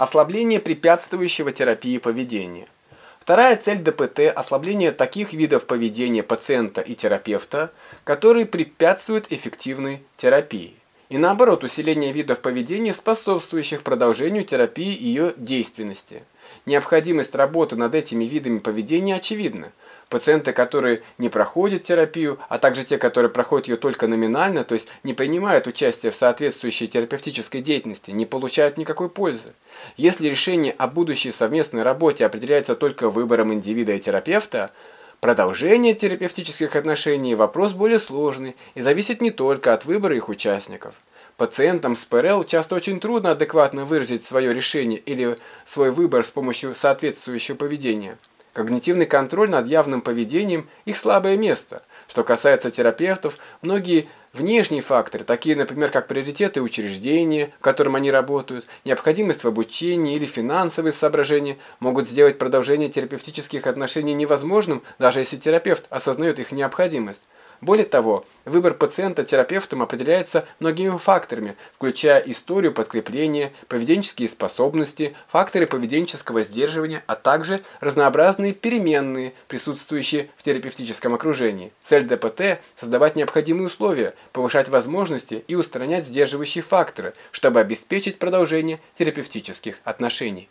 Ослабление препятствующего терапии поведения. Вторая цель ДПТ – ослабление таких видов поведения пациента и терапевта, которые препятствуют эффективной терапии. И наоборот, усиление видов поведения, способствующих продолжению терапии и ее действенности. Необходимость работы над этими видами поведения очевидна. Пациенты, которые не проходят терапию, а также те, которые проходят ее только номинально, то есть не принимают участие в соответствующей терапевтической деятельности, не получают никакой пользы. Если решение о будущей совместной работе определяется только выбором индивида и терапевта, продолжение терапевтических отношений – вопрос более сложный и зависит не только от выбора их участников. Пациентам с ПРЛ часто очень трудно адекватно выразить свое решение или свой выбор с помощью соответствующего поведения. Когнитивный контроль над явным поведением – их слабое место. Что касается терапевтов, многие внешние факторы, такие, например, как приоритеты учреждения, в котором они работают, необходимость в обучении или финансовые соображения, могут сделать продолжение терапевтических отношений невозможным, даже если терапевт осознает их необходимость. Более того, выбор пациента терапевтом определяется многими факторами, включая историю подкрепления, поведенческие способности, факторы поведенческого сдерживания, а также разнообразные переменные, присутствующие в терапевтическом окружении. Цель ДПТ – создавать необходимые условия, повышать возможности и устранять сдерживающие факторы, чтобы обеспечить продолжение терапевтических отношений.